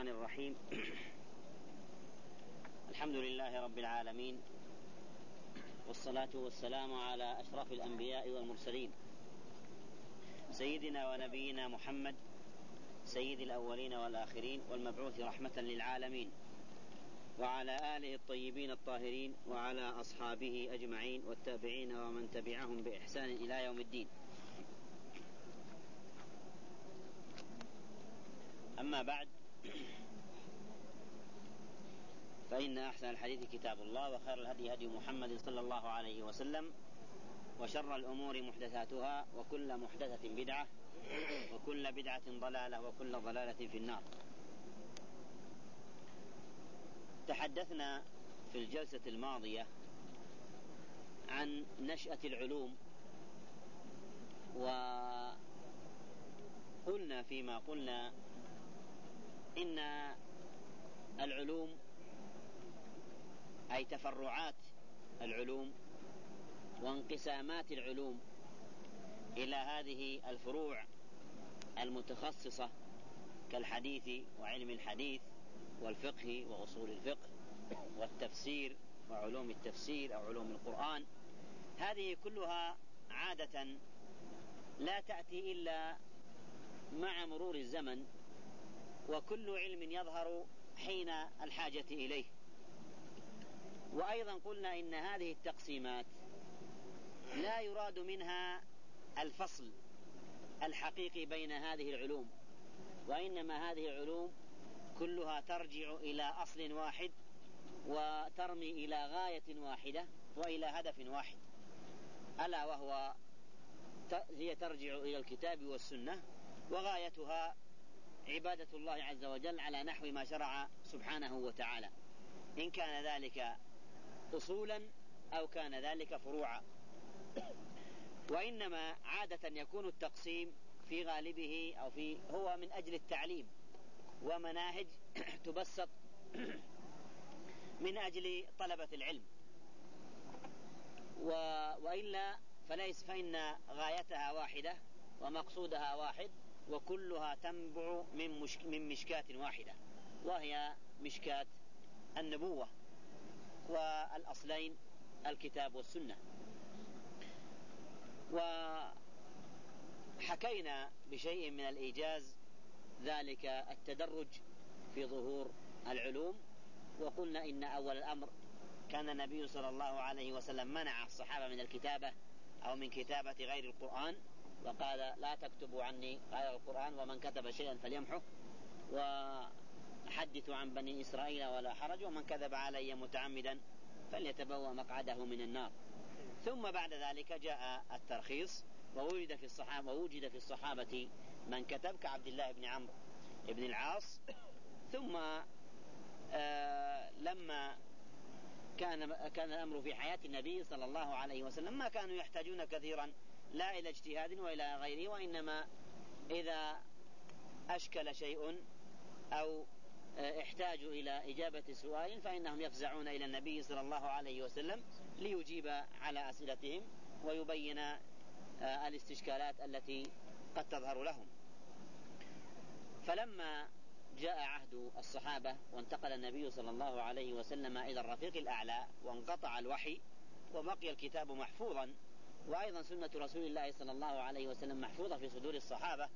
الرحمن الرحيم. الحمد لله رب العالمين والصلاة والسلام على أشرف الأنبياء والمرسلين. سيدنا ونبينا محمد سيد الأولين والآخرين والمبعوث رحمة للعالمين. وعلى آله الطيبين الطاهرين وعلى أصحابه أجمعين والتابعين ومن تبعهم بإحسان إلى يوم الدين. أما بعد فإن أحسن الحديث كتاب الله وخير الهدي هدي محمد صلى الله عليه وسلم وشر الأمور محدثاتها وكل محدثة بدعة وكل بدعة ضلالة وكل ضلالة في النار. تحدثنا في الجلسة الماضية عن نشأة العلوم وقلنا فيما قلنا إن العلوم أي تفرعات العلوم وانقسامات العلوم إلى هذه الفروع المتخصصة كالحديث وعلم الحديث والفقه وأصول الفقه والتفسير وعلوم التفسير أو علوم القرآن. هذه كلها عادة لا تأتي إلا مع مرور الزمن وكل علم يظهر حين الحاجة إليه. وأيضا قلنا إن هذه التقسيمات لا يراد منها الفصل الحقيقي بين هذه العلوم وإنما هذه العلوم كلها ترجع إلى أصل واحد وترمي إلى غاية واحدة وإلى هدف واحد ألا وهو هي ترجع إلى الكتاب والسنة وغايتها عبادة الله عز وجل على نحو ما شرع سبحانه وتعالى. إن كان ذلك أصولا أو كان ذلك فروعا. وإنما عادة يكون التقسيم في غالبه أو في هو من أجل التعليم. ومناهج تبسط من أجل طلبة العلم. وإلا فليس فإن غايتها واحدة ومقصودها واحد. وكلها تنبع من, مشك من مشكاة واحدة. وهي مشكاة النبوة والأصلين الكتاب والسنة. وحكينا بشيء من الإيجاز ذلك التدرج في ظهور العلوم. وقلنا إن أول الأمر كان النبي صلى الله عليه وسلم منع الصحابة من الكتابة أو من كتابة غير القرآن. وقال لا تكتبوا عني. غير القرآن ومن كتب شيئا فليمحه. وحدثوا عن بني إسرائيل ولا حرج ومن كذب علي متعمدا فليتبوأ مقعده من النار. ثم بعد ذلك جاء الترخيص ووجد في الصحابة ووجد في الصحابة من كتب كعبد الله بن عمرو بن العاص. ثم آه لما كان كان الأمر في حياة النبي صلى الله عليه وسلم ما كانوا يحتاجون كثيرا لا إلى اجتهاد وإلى غيره وإنما إذا أشكل شيء أو آه، احتاجوا إلى إجابة سؤال فإنهم يفزعون إلى النبي صلى الله عليه وسلم ليجيب على أسئلتهم ويبين آه، الاستشكالات التي قد تظهر لهم. فلما جاء عهد الصحابة وانتقل النبي صلى الله عليه وسلم إلى الرفيق الأعلى وانقطع الوحي وبقي الكتاب محفوظا وأيضا سنة رسول الله صلى الله عليه وسلم محفوظة في صدور الصحابة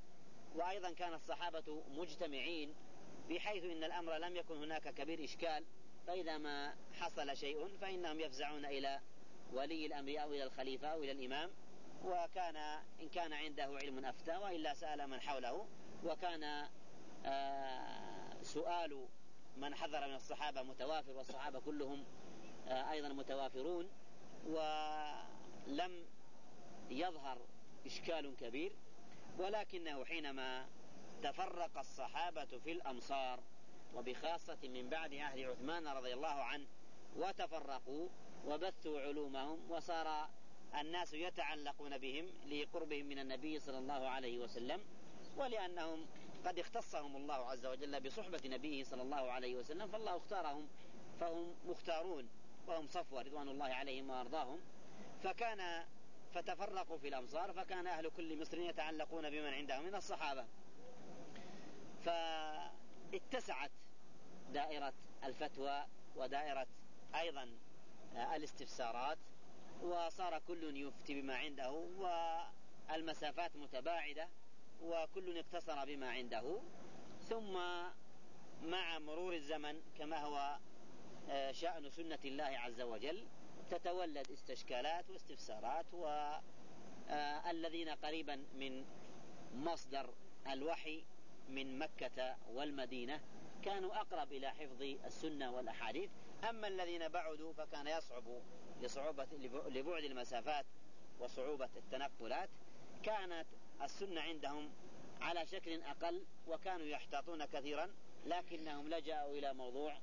وأيضا كان الصحابة مجتمعين بحيث إن الأمر لم يكن هناك كبير إشكال فإذا ما حصل شيء فإنهم يفزعون إلى ولي الأمر أو إلى الخليفة أو إلى الإمام وكان إن كان عنده علم أفتى وإلا سأل من حوله وكان آه، سؤال من حضر من الصحابة متوافر والصحابة كلهم آه، أيضا متوافرون ولم يظهر إشكال كبير ولكنه حينما تفرق الصحابة في الأمصار وبخاصة من بعد عهد عثمان رضي الله عنه وتفرقوا وبثوا علومهم وصار الناس يتعلقون بهم لقربهم من النبي صلى الله عليه وسلم ولأنهم قد اختصهم الله عز وجل بصحبة نبيه صلى الله عليه وسلم فالله اختارهم فهم مختارون وهم صفوة رضوان الله عليهم وأرضاهم. فكان فتفرقوا في الأمصار فكان أهل كل مصر يتعلقون بمن عندهم من الصحابة. فاتسعت دائرة الفتوى ودائرة أيضا الاستفسارات وصار كل يفتي بما عنده والمسافات متباعدة وكل اقتصر بما عنده. ثم مع مرور الزمن كما هو آه، شأن سنة الله عز وجل تتولد استشكالات واستفسارات والذين آه، قريبا من مصدر الوحي من مكة والمدينة كانوا أقرب إلى حفظ السنة والأحاديث. أما الذين بعدوا فكان يصعب لصعوبة لبعد المسافات وصعوبة التنقلات كانت السنة عندهم على شكل أقل وكانوا يحتاطون كثيرا لكنهم لجأوا إلى موضوع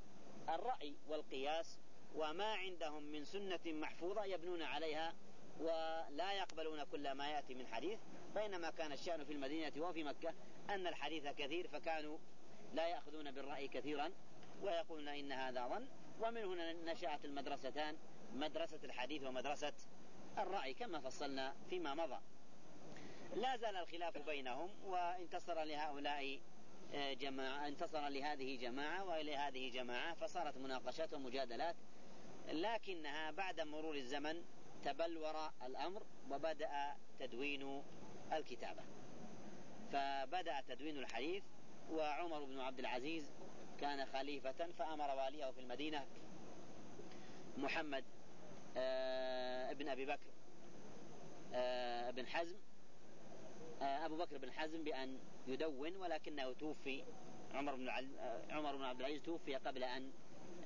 الرأي والقياس وما عندهم من سنة محفوظة يبنون عليها ولا يقبلون كل ما يأتي من حديث بينما كان الشأن في المدينة وفي مكة أن الحديث كثير فكانوا لا يأخذون بالرأي كثيرا ويقولون إن هذا ظن. ومن هنا نشأت المدرستان مدرسة الحديث ومدرسة الرأي كما فصلنا فيما مضى. لا زال الخلاف بينهم وانتصر لهؤلاء جماعة انتصر لهذه جماعة ولهذه جماعة فصارت مناقشات ومجادلات لكنها بعد مرور الزمن تبلور الأمر وبدأ تدوين الكتابة. فبدأ تدوين الحديث وعمر بن عبد العزيز كان خليفة فأمر واليه في المدينة محمد آه، ابن أبي بكر آه، بن حزم أبو بكر بن حزم بأن يدون ولكنه توفي عمر بن عمر بن عبد العزيز توفي قبل أن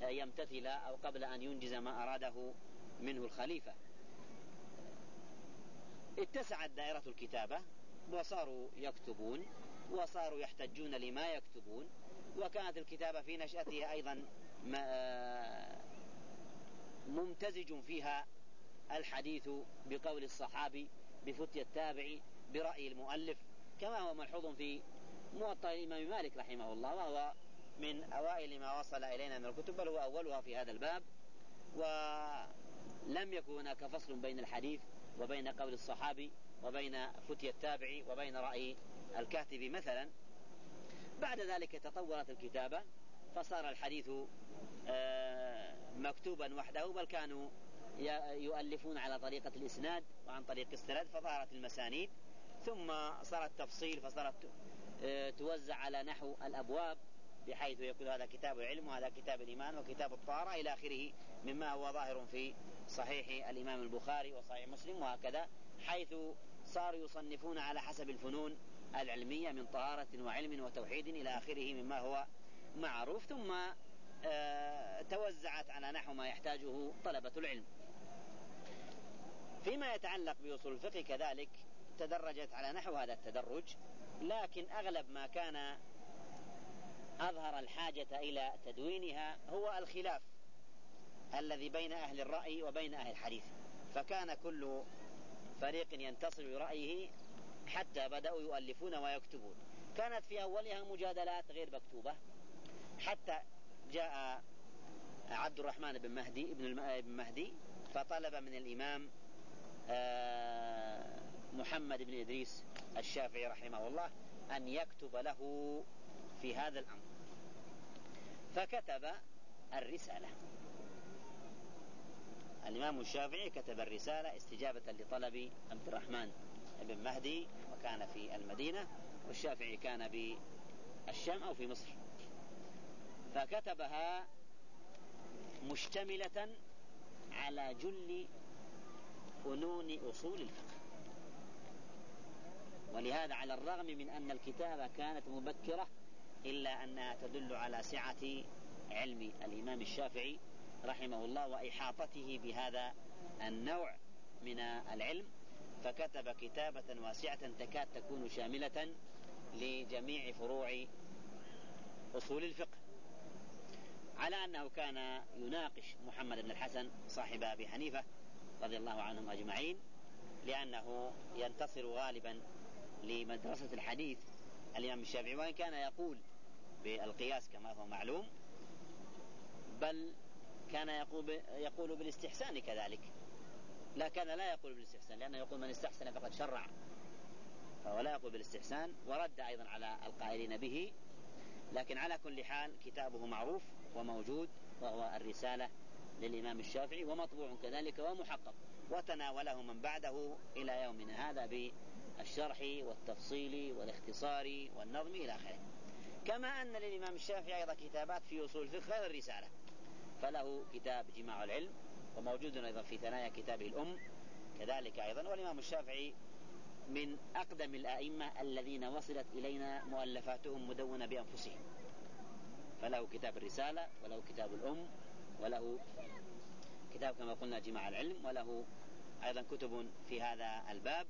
يمتثل أو قبل أن ينجز ما أراده منه الخليفة. اتسعت دائرة الكتابة وصاروا يكتبون وصاروا يحتجون لما يكتبون وكانت الكتابة في نشأتها أيضا ممتزج فيها الحديث بقول الصحابي بفتي التابعي برأي المؤلف كما هو ملحوظ في موطأ الإمام مالك رحمه الله وهو من أوائل ما وصل إلينا من الكتب بل هو أولها في هذا الباب. ولم يكن هناك فصل بين الحديث وبين قول الصحابي وبين فتي التابعي وبين رأي الكاتب مثلا. بعد ذلك تطورت الكتابة فصار الحديث آه، مكتوبا وحده بل كانوا يؤلفون على طريقة الإسناد وعن طريق السند فظهرت المسانيد. ثم صار التفصيل فصارت آه، توزع على نحو الأبواب بحيث يكون هذا كتاب العلم وهذا كتاب الإيمان وكتاب الطهارة إلى آخره مما هو ظاهر في صحيح الإمام البخاري وصحيح مسلم وهكذا حيث صاروا يصنفون على حسب الفنون العلمية من طهارة وعلم وتوحيد إلى آخره مما هو معروف ثم آه، توزعت على نحو ما يحتاجه طلبة العلم. فيما يتعلق بأصول الفقه كذلك تدرجت على نحو هذا التدرج لكن أغلب ما كان أظهر الحاجة إلى تدوينها هو الخلاف الذي بين أهل الرأي وبين أهل الحديث. فكان كل فريق ينتصر برأيه حتى بدأوا يؤلفون ويكتبون. كانت في أولها مجادلات غير مكتوبة حتى جاء عبد الرحمن بن مهدي ابن مهدي فطلب من الإمام آه، محمد بن إدريس الشافعي رحمه الله أن يكتب له في هذا الأمر. فكتب الرسالة. الإمام الشافعي كتب الرسالة استجابة لطلب عبد الرحمن بن مهدي وكان في المدينة والشافعي كان بالشام أو في مصر. فكتبها مشتملة على جل فنون أصول الفقه. ولهذا على الرغم من أن الكتابة كانت مبكرة إلا أنها تدل على سعة علم الإمام الشافعي رحمه الله وإحاطته بهذا النوع من العلم فكتب كتابة واسعة تكاد تكون شاملة لجميع فروع أصول الفقه. على أنه كان يناقش محمد بن الحسن صاحب أبي حنيفة رضي الله عنهم أجمعين لأنه ينتصر غالبا لمدرسة الحديث. الإمام الشافعي وإن كان يقول بالقياس كما هو معلوم بل كان يقول يقول بالاستحسان كذلك. لا كان لا يقول بالاستحسان لأنه يقول من استحسن فقد شرع. فهو لا يقول بالاستحسان ورد أيضا على القائلين به. لكن على كل حال كتابه معروف وموجود وهو الرسالة للإمام الشافعي ومطبوع كذلك ومحقق. وتناوله من بعده إلى يومنا هذا بالشرح والتفصيل والاختصار والنظم إلى آخره. كما أن للإمام الشافعي أيضا كتابات في أصول الفقه غير الرسالة. فله كتاب جماع العلم وموجود أيضا في ثنايا كتابه الأم. كذلك أيضا والإمام الشافعي من أقدم الأئمة الذين وصلت إلينا مؤلفاتهم مدونة بأنفسهم. فله كتاب الرسالة وله كتاب الأم وله كتاب كما قلنا جماع العلم وله أيضا كتب في هذا الباب.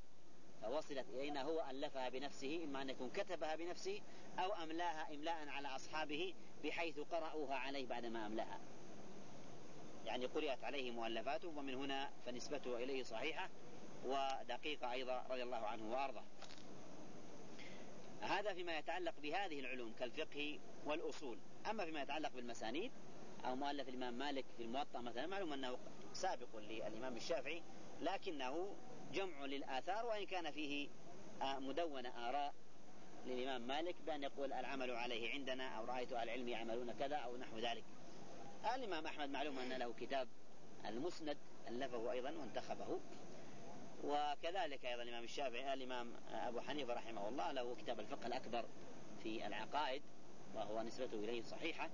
فوصلت إلينا هو ألفها بنفسه إما أن يكون كتبها بنفسه أو أملاها إملاء على أصحابه بحيث قرأوها عليه بعدما أملاها. يعني قرأت عليه مؤلفاته ومن هنا فنسبته إليه صحيحة ودقيقة أيضا رضي الله عنه وأرضاه. هذا فيما يتعلق بهذه العلوم كالفقه والأصول. أما فيما يتعلق بالمسانيد أو مؤلف الإمام مالك في الموطأ مثلا معلوم أنه سابق للإمام الشافعي لكنه جمع للآثار وإن كان فيه آه، مدون آراء للإمام مالك بأن يقول العمل عليه عندنا أو رأيت أهل العلم يعملون كذا أو نحو ذلك. الإمام أحمد معلوم أن له كتاب المسند ألفه أيضا وانتخبه. وكذلك أيضا الإمام الشافعي الإمام أبو حنيفة رحمه الله له كتاب الفقه الأكبر في العقائد وهو نسبته إليه صحيحة.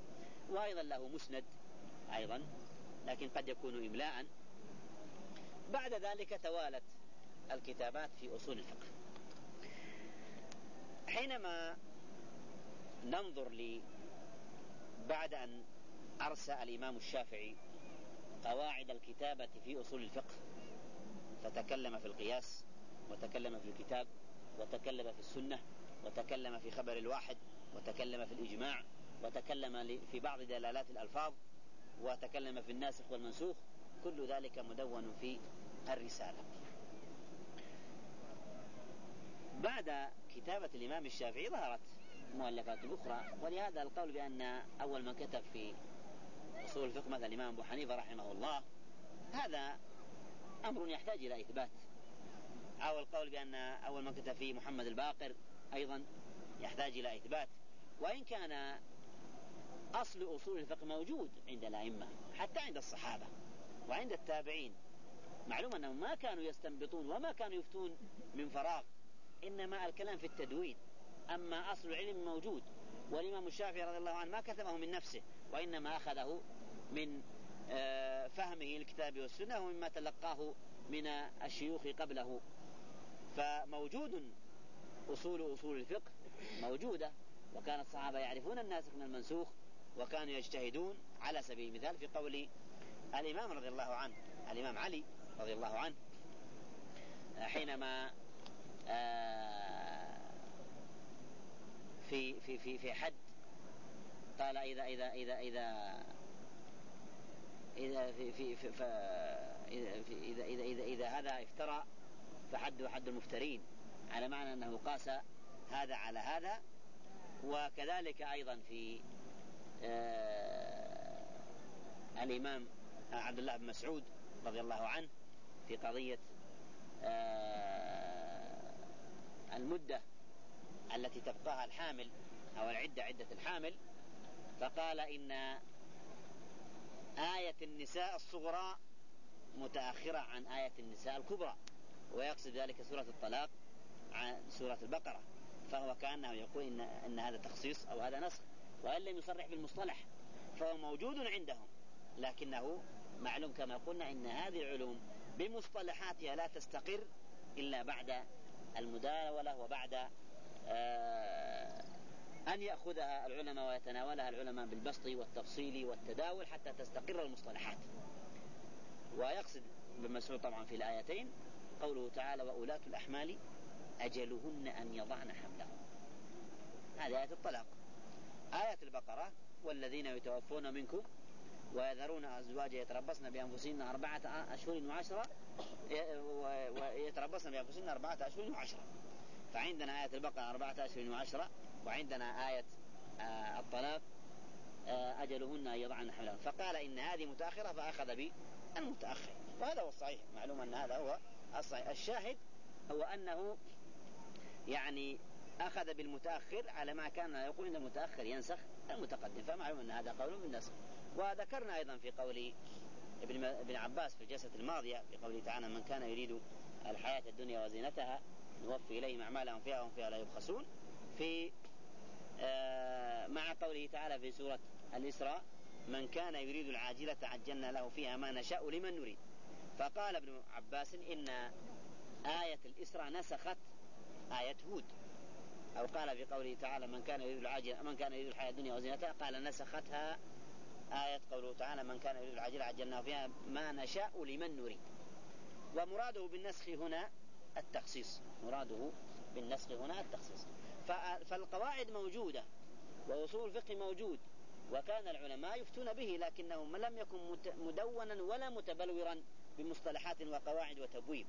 وأيضا له مسند أيضا لكن قد يكون إملاء. بعد ذلك توالت الكتابات في أصول الفقه. حينما ننظر لي بعد أن أرسى الإمام الشافعي قواعد الكتابة في أصول الفقه فتكلم في القياس وتكلم في الكتاب وتكلم في السنة وتكلم في خبر الواحد وتكلم في الإجماع وتكلم في بعض دلالات الألفاظ وتكلم في الناسخ والمنسوخ كل ذلك مدون في الرسالة. بعد كتابة الإمام الشافعي ظهرت مؤلفات أخرى ولهذا القول بأن أول من كتب في أصول الفقه مثل الإمام أبو حنيفة رحمه الله هذا أمر يحتاج إلى إثبات. أو القول بأن أول من كتب فيه محمد الباقر أيضا يحتاج إلى إثبات. وإن كان أصل أصول الفقه موجود عند الأئمة حتى عند الصحابة وعند التابعين. معلوم أنهم ما كانوا يستنبطون وما كانوا يفتون من فراغ. إنما الكلام في التدوين. أما أصل العلم موجود. والإمام الشافعي رضي الله عنه ما كتبه من نفسه وإنما أخذه من آه، فهمه للكتاب والسنة ومما تلقاه من الشيوخ قبله. فموجود أصول أصول الفقه موجودة وكان الصحابة يعرفون الناسخ من المنسوخ وكانوا يجتهدون على سبيل المثال في قول الإمام رضي الله عنه الإمام علي رضي الله عنه حينما في في في في حد. قال إذا إذا إذا إذا إذا في في, في, في إذا إذا إذا إذا هذا افترى فحد حد المفترين. على معنى أنه قاس هذا على هذا. وكذلك أيضا في آه الإمام عبد الله بن مسعود رضي الله عنه في قضية آه المدة التي تبقاها الحامل أو العدة عدة الحامل فقال إن آية النساء الصغرى متأخرة عن آية النساء الكبرى ويقصد ذلك سورة الطلاق عن سورة البقرة فهو كأنه يقول إن, إن هذا تخصيص أو هذا نسخ وإن لم يصرح بالمصطلح فهو موجود عندهم لكنه معلوم كما قلنا إن هذه العلوم بمصطلحاتها لا تستقر إلا بعد المداولة وبعد آه أن يأخذها العلماء ويتناولها العلماء بالبسط والتفصيل والتداول حتى تستقر المصطلحات. ويقصد ابن مسعود طبعا في الآيتين قوله تعالى وأولاة الأحمال أجلهن أن يضعن حملهم هذه آية الطلاق. آية البقرة والذين يتوفون منكم ويذرون أزواج يتربصن بأنفسهن أربعة أشهر وعشرة ويتربصن بأنفسهن أربعة أشهر وعشرة. فعندنا آية البقرة أربعة أشهر وعشرة وعندنا آية آه الطلاق آه، أجلهن أن يضعن حملهن. فقال إن هذه متأخرة فأخذ بالمتأخر. وهذا هو الصحيح. معلوم أن هذا هو الصحيح. الشاهد هو أنه يعني أخذ بالمتأخر على ما كان يقول أن المتأخر ينسخ المتقدم. فمعلوم أن هذا قول بالنسخ. وذكرنا أيضا في قول ابن ابن عباس في الجلسة الماضية في قوله تعالى من كان يريد الحياة الدنيا وزينتها نوفي إليهم أعمالهم فيها وهم فيها لا يبخسون في آه مع قوله تعالى في سورة الإسراء من كان يريد العاجلة عجلنا له فيها ما نشاء لمن نريد. فقال ابن عباس إن آية الإسراء نسخت آية هود. أو قال في قوله تعالى من كان يريد العاجلة من كان يريد الحياة الدنيا وزينتها قال نسختها آية قوله تعالى من كان يريد العاجلة عجلناه فيها ما نشاء لمن نريد. ومراده بالنسخ هنا التخصيص. مراده بالنسخ هنا التخصيص. فالقواعد موجودة وأصول الفقه موجود وكان العلماء يفتون به لكنه لم يكن مدونا ولا متبلورا بمصطلحات وقواعد وتبويب.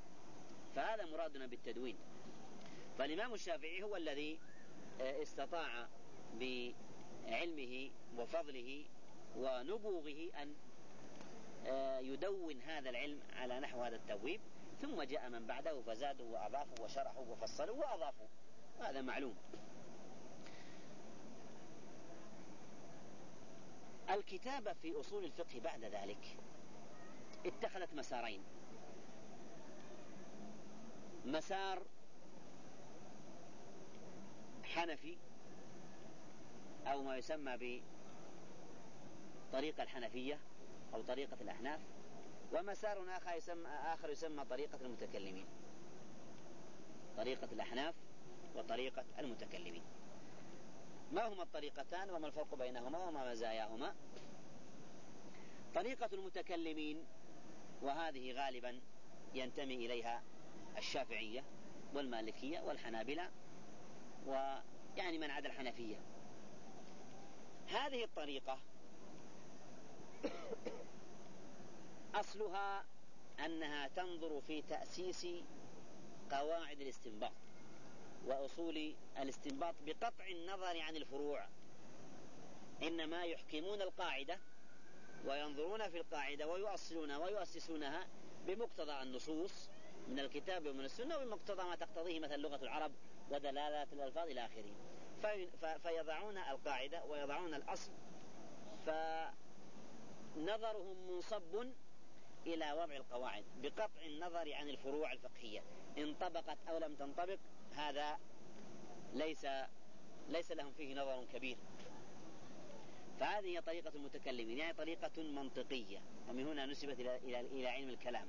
فهذا مرادنا بالتدوين. فالإمام الشافعي هو الذي آه، استطاع بعلمه وفضله ونبوغه أن آه، يدون هذا العلم على نحو هذا التبويب ثم جاء من بعده فزادوا وأضافوا وشرحوا وفصلوا وأضافوا هذا معلوم. الكتابة في أصول الفقه بعد ذلك. اتخذت مسارين. مسار حنفي أو ما يسمى بطريقة الحنفية أو طريقة الأحناف ومسار آخر يسمى, آخر يسمى طريقة المتكلمين. طريقة الأحناف وطريقة المتكلمين. ما هما الطريقتان؟ وما الفرق بينهما؟ وما مزاياهما؟ طريقة المتكلمين وهذه غالبا ينتمي إليها الشافعية والمالكية والحنابلة ويعني من عدا الحنفية. هذه الطريقة أصلها أنها تنظر في تأسيس قواعد الاستنباط وأصول الاستنباط بقطع النظر عن الفروع. إنما يحكمون القاعدة وينظرون في القاعدة ويؤصلون ويؤسسونها بمقتضى النصوص من الكتاب ومن السنة وبمقتضى ما تقتضيه مثل لغة العرب ودلالات الألفاظ إلى آخره. فيضعون القاعدة ويضعون الأصل. فنظرهم منصب إلى وضع القواعد بقطع النظر عن الفروع الفقهية. انطبقت أو لم تنطبق هذا ليس ليس لهم فيه نظر كبير. فهذه هي طريقة المتكلمين يعني طريقة منطقية. ومن هنا نسبت إلى, إلى, إلى علم الكلام.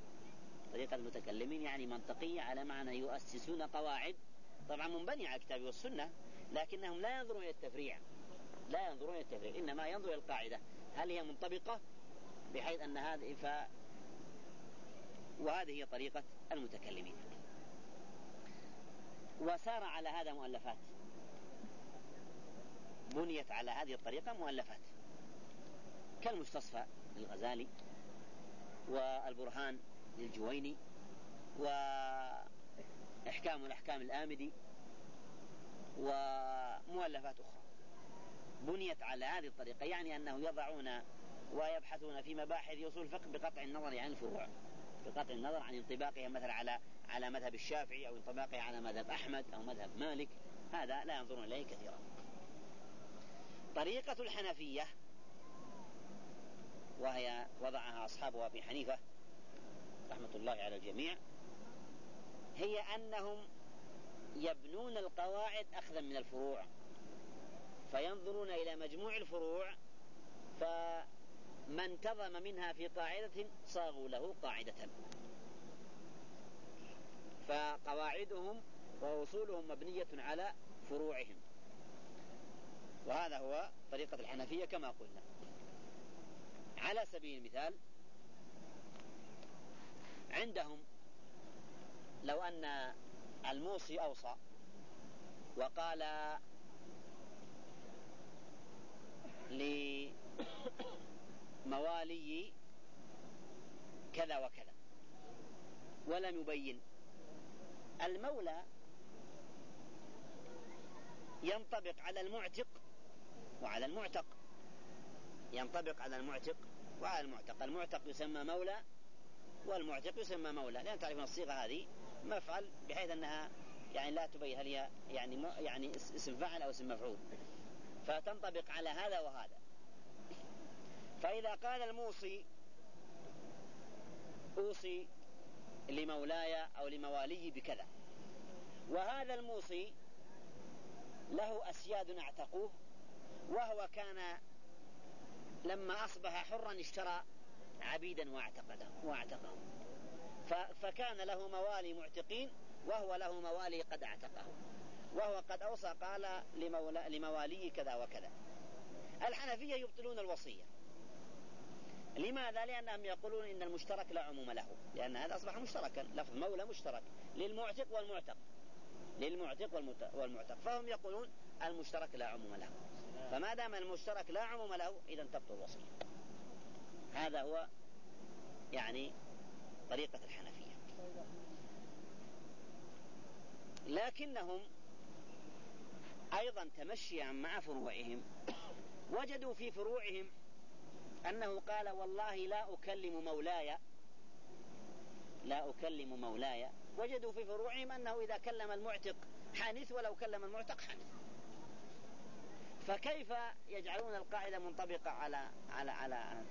طريقة المتكلمين يعني منطقية على معنى يؤسسون قواعد طبعا منبنية على الكتاب والسنة لكنهم لا ينظرون إلى التفريع. لا ينظرون إلى التفريع إنما ينظرون إلى القاعدة. هل هي منطبقة؟ بحيث أن هذه ف وهذه هي طريقة المتكلمين. وسار على هذا مؤلفات. بنيت على هذه الطريقة مؤلفات. كالمستصفى للغزالي والبرهان للجويني وإحكام الأحكام الآمدي ومؤلفات أخرى. بنيت على هذه الطريقة يعني أنه يضعون ويبحثون في مباحث أصول الفقه بقطع النظر عن الفروع بقطع النظر عن انطباقها مثلا على على مذهب الشافعي أو انطباقها على مذهب أحمد أو مذهب مالك. هذا لا ينظرون إليه كثيرا. طريقة الحنفية وهي وضعها أصحاب أبي حنيفة رحمة الله على الجميع هي أنهم يبنون القواعد أخذا من الفروع فينظرون إلى مجموع الفروع فما انتظم منها في قاعدة صاغوا له قاعدة. فقواعدهم وأصولهم مبنية على فروعهم. وهذا هو طريقة الحنفية كما قلنا. على سبيل المثال عندهم لو أن الموصي أوصى وقال لموالي كذا وكذا. ولم يبين. المولى ينطبق على المعتق وعلى المعتق. ينطبق على المعتق وعلى المعتق. المعتق يسمى مولى والمعتق يسمى مولى. لأن تعرفون الصيغة هذه مفعل بحيث أنها يعني لا تبين هل هي يعني يعني اسم فاعل أو اسم مفعول. فتنطبق على هذا وهذا. فإذا قال الموصي أوصي لمولاي أو لموالي بكذا. وهذا الموصي له أسياد اعتقوه وهو كان لما أصبح حرا اشترى عبيدا واعتقهم فكان له موالي معتقين وهو له موالي قد اعتقه. وهو قد أوصى قال لموالي كذا وكذا. الحنفية يبطلون الوصية. لماذا؟ لأنهم يقولون إن المشترك لا عموم له. لأن هذا أصبح مشتركا. لفظ مولى مشترك. للمعتق والمعتق. للمعتق والمعتق. فهم يقولون المشترك لا عموم له. فما دام المشترك لا عموم له إذا تبطل الوصية. هذا هو يعني طريقة الحنفية. لكنهم أيضا تمشيا مع فروعهم. وجدوا في فروعهم أنه قال والله لا أكلم مولاي. لا أكلم مولاي. وجدوا في فروعهم أنه إذا كلم المعتق حانث ولو كلم المعتق حانث. فكيف يجعلون القاعدة منطبقة على على على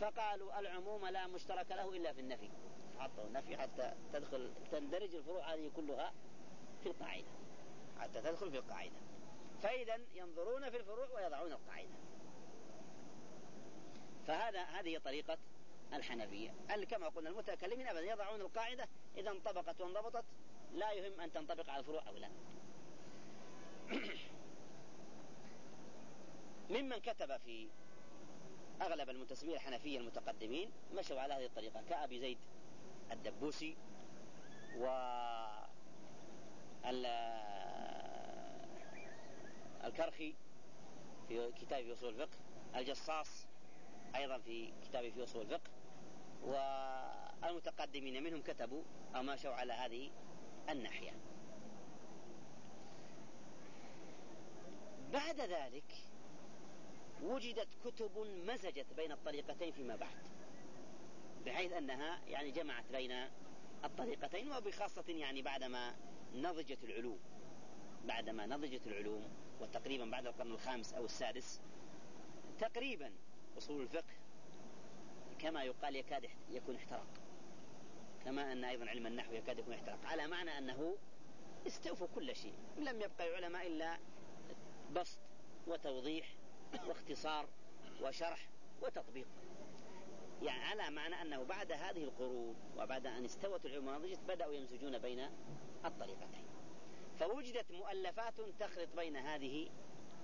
فقالوا العموم لا مشترك له إلا في النفي. حطوا النفي حتى تدخل تندرج الفروع هذه كلها في القاعدة. حتى تدخل في القاعدة. فإذا ينظرون في الفروع ويضعون القاعدة. فهذا هذه طريقة الحنفية. كما قلنا المتكلمين أبدا يضعون القاعدة. إذا انطبقت وانضبطت لا يهم أن تنطبق على الفروع أو لا ممن كتب في أغلب المنتسبين الحنفية المتقدمين مشوا على هذه الطريقة. كأبي زيد الدبوسي و الكرخي في كتاب في أصول الفقه الجصاص أيضا في كتابه في أصول الفقه. والمتقدمين منهم كتبوا أو ماشوا على هذه الناحية. بعد ذلك وجدت كتب مزجت بين الطريقتين فيما بعد بحيث أنها يعني جمعت بين الطريقتين وبخاصة يعني بعدما نضجت العلوم بعدما نضجت العلوم وتقريبا بعد القرن الخامس أو السادس تقريبا أصول الفقه كما يقال يكاد يكون احترق كما أن أيضا علم النحو يكاد يكون احترق على معنى أنه استوفوا كل شيء. لم يبقى علماء إلا بسط وتوضيح واختصار وشرح وتطبيق. يعني على معنى أنه بعد هذه القرون وبعد أن استوت العلوم بدأوا يمزجون بين الطريقتين. فوجدت مؤلفات تخلط بين هذه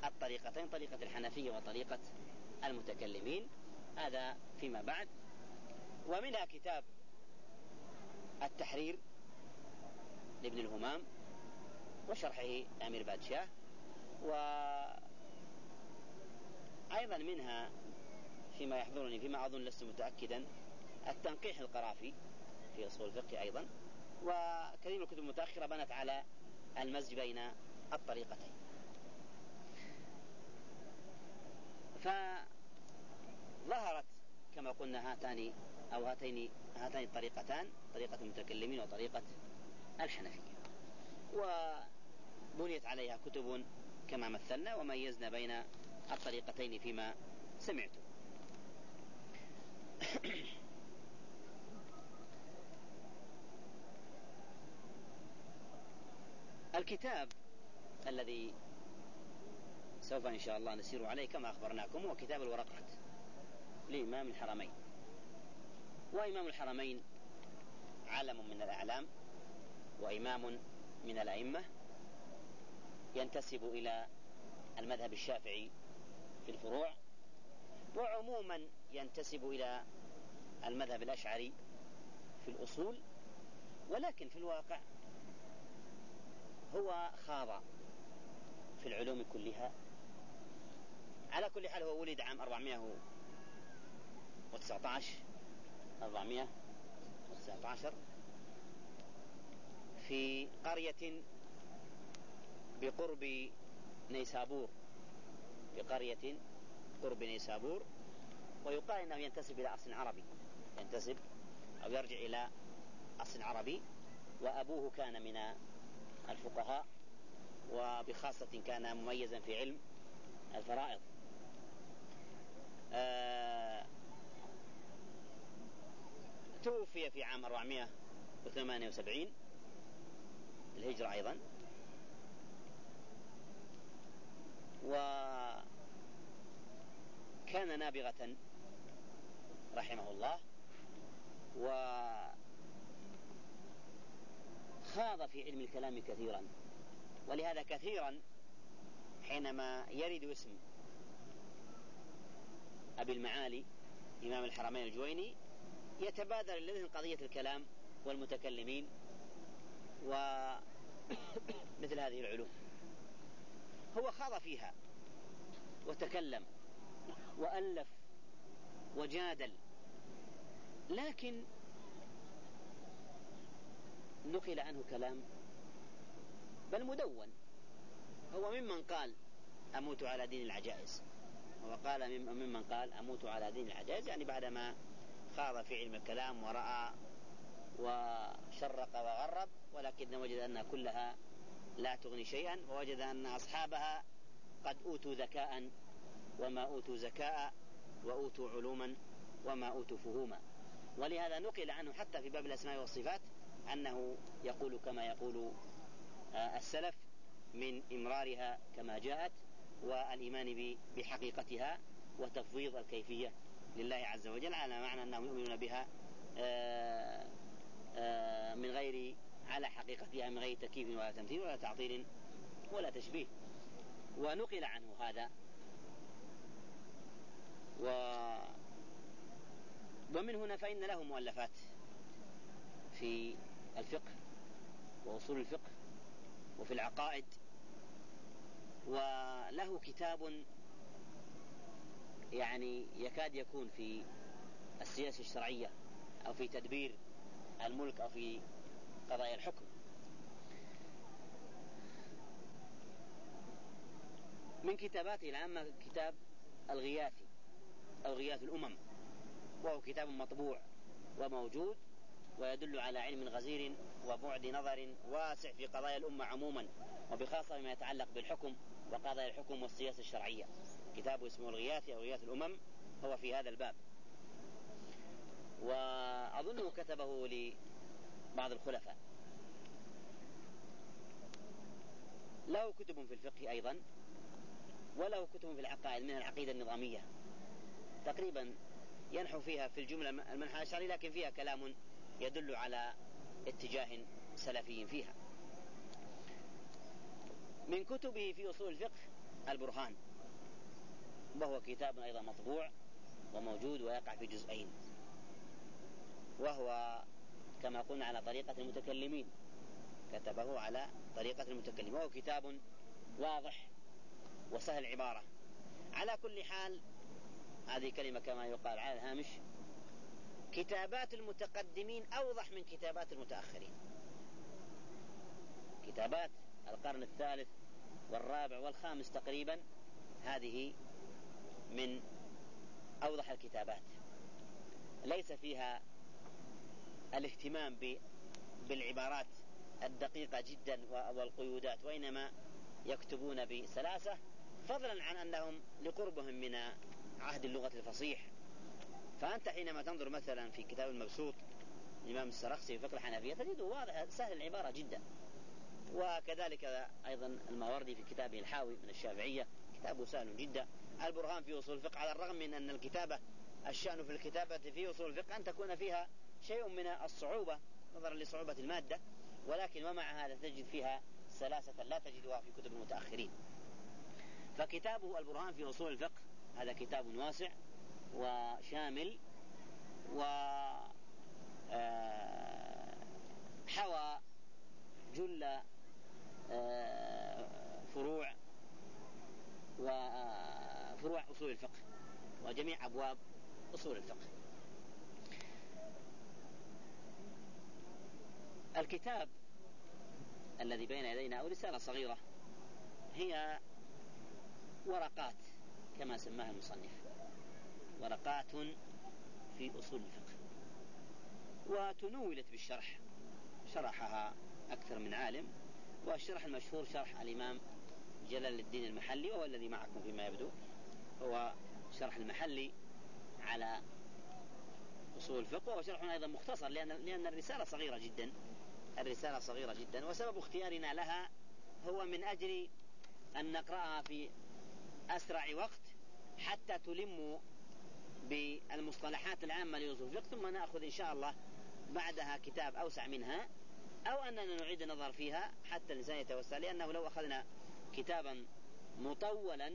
الطريقتين طريقة الحنفية وطريقة المتكلمين. هذا فيما بعد. ومنها كتاب التحرير لابن الهمام وشرحه أمير بادشاه. وأيضا منها فيما يحضرني فيما أظن لست متأكدا التنقيح القرافي في أصول الفقه أيضا. وكثير من الكتب المتأخرة بنت على المزج بين الطريقتين. فظهرت كما قلنا هاتان أو هاتين هاتان الطريقتان طريقة المتكلمين وطريقة الحنفية. وبنيت عليها كتب كما مثلنا وميزنا بين الطريقتين فيما سمعت الكتاب الذي سوف إن شاء الله نسير عليه كما أخبرناكم هو كتاب الورقات لإمام الحرمين. وإمام الحرمين علم من الأعلام وإمام من الأئمة ينتسب إلى المذهب الشافعي في الفروع وعموما ينتسب إلى المذهب الأشعري في الأصول ولكن في الواقع هو خاض في العلوم كلها على كل حال هو ولد عام 419 419 في قرية بقرب نيسابور في قرية قرب نيسابور ويقال إنه ينتسب إلى أصل عربي ينتسب أو يرجع إلى أصل عربي وأبوه كان من الفقهاء وبخاصة كان مميزا في علم الفرائض. آه توفي في عام 478 الهجرة أيضا. وكان نابغة رحمه الله وخاض في علم الكلام كثيرا. ولهذا كثيرا حينما يرد اسم أبي المعالي إمام الحرمين الجويني يتبادر لذهن قضية الكلام والمتكلمين ومثل هذه العلوم. هو خاض فيها وتكلم وألف وجادل لكن نقل عنه كلام بل مدون. هو ممن قال أموت على دين العجائز. هو قال ممن قال أموت على دين العجائز يعني بعدما خاض في علم الكلام ورأى وشرق وغرب ولكن وجد أنها كلها لا تغني شيئا ووجد أن أصحابها قد أوتوا ذكاء وما أوتوا زكاء وأوتوا علوما وما أوتوا فهوما. ولهذا نقل عنه حتى في باب الأسماء والصفات أنه يقول كما يقول آه، السلف من إمرارها كما جاءت. والإيمان بحقيقتها وتفويض الكيفية لله عز وجل على معنى أنهم يؤمنون بها آه، آه، من غير على حقيقتها من غير تكييف ولا تمثيل ولا تعطيل ولا تشبيه. ونقل عنه هذا. و ومن هنا فإن له مؤلفات في الفقه وأصول الفقه وفي العقائد وله كتاب يعني يكاد يكون في السياسة الشرعية أو في تدبير الملك أو في قضايا الحكم. من كتاباته العامة كتاب الغياثي أو غياث الأمم وهو كتاب مطبوع وموجود ويدل على علم غزير وبعد نظر واسع في قضايا الأمة عموما وبخاصة ما يتعلق بالحكم وقضايا الحكم والسياسة الشرعية. كتاب اسمه الغياث أو غياث الأمم هو في هذا الباب. وأظنه كتبه لبعض الخلفاء. له كتب في الفقه أيضا وله كتب في العقائد من العقيدة النظامية. تقريبا ينحو فيها في الجملة المنحى الأشعري لكن فيها كلام يدل على اتجاه سلفي فيها. من كتبه في أصول الفقه البرهان وهو كتاب أيضا مطبوع وموجود ويقع في جزئين وهو كما قلنا على طريقة المتكلمين كتبه على طريقة المتكلمين وهو كتاب واضح وسهل العبارة. على كل حال هذه كلمة كما يقال على الهامش كتابات المتقدمين أوضح من كتابات المتأخرين. كتابات القرن الثالث والرابع والخامس تقريبا هذه من أوضح الكتابات. ليس فيها الاهتمام بالعبارات الدقيقة جدا والقيودات وإنما يكتبون بسلاسة فضلا عن أنهم لقربهم من عهد اللغة الفصيح. فأنت حينما تنظر مثلا في كتاب المبسوط الإمام السرخسي في فقه الحنفية تجده واضح سهل العبارة جدا. وكذلك أيضا الماوردي في كتابه الحاوي من الشافعية كتابه سهل جدا. البرهان في أصول الفقه على الرغم من أن الكتابة الشأن في الكتابة في أصول الفقه أن تكون فيها شيء من الصعوبة نظرا لصعوبة المادة ولكن ومع هذا تجد فيها سلاسة لا تجدها في كتب المتأخرين. فكتابه البرهان في أصول الفقه هذا كتاب واسع وشامل و آه، حوى جل فروع وفروع آه، أصول الفقه وجميع أبواب أصول الفقه. الكتاب الذي بين يدينا أو رسالة صغيرة هي ورقات كما سماها المصنف ورقات في أصول الفقه. وتنولت بالشرح شرحها أكثر من عالم. والشرح المشهور شرح الإمام جلال الدين المحلي وهو الذي معكم فيما يبدو. هو شرح المحلي على أصول الفقه وهو شرح أيضا مختصر لأن لأن الرسالة صغيرة جدا. الرسالة صغيرة جدا. وسبب اختيارنا لها هو من أجل أن نقرأها في أسرع وقت حتى تلموا بالمصطلحات العامة لأصول الفقه ثم نأخذ إن شاء الله بعدها كتاب أوسع منها. أو أننا نعيد النظر فيها حتى الإنسان يتوسع لأنه لو أخذنا كتابا مطولا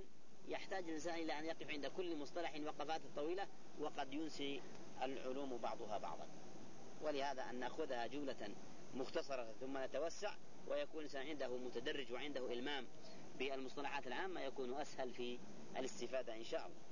يحتاج الإنسان إلى أن يقف عند كل مصطلح وقفات طويلة وقد ينسي العلوم بعضها بعضا. ولهذا أن نأخذها جولة مختصرة ثم نتوسع ويكون الإنسان عنده متدرج وعنده إلمام بالمصطلحات العامة يكون أسهل في الاستفادة إن شاء الله.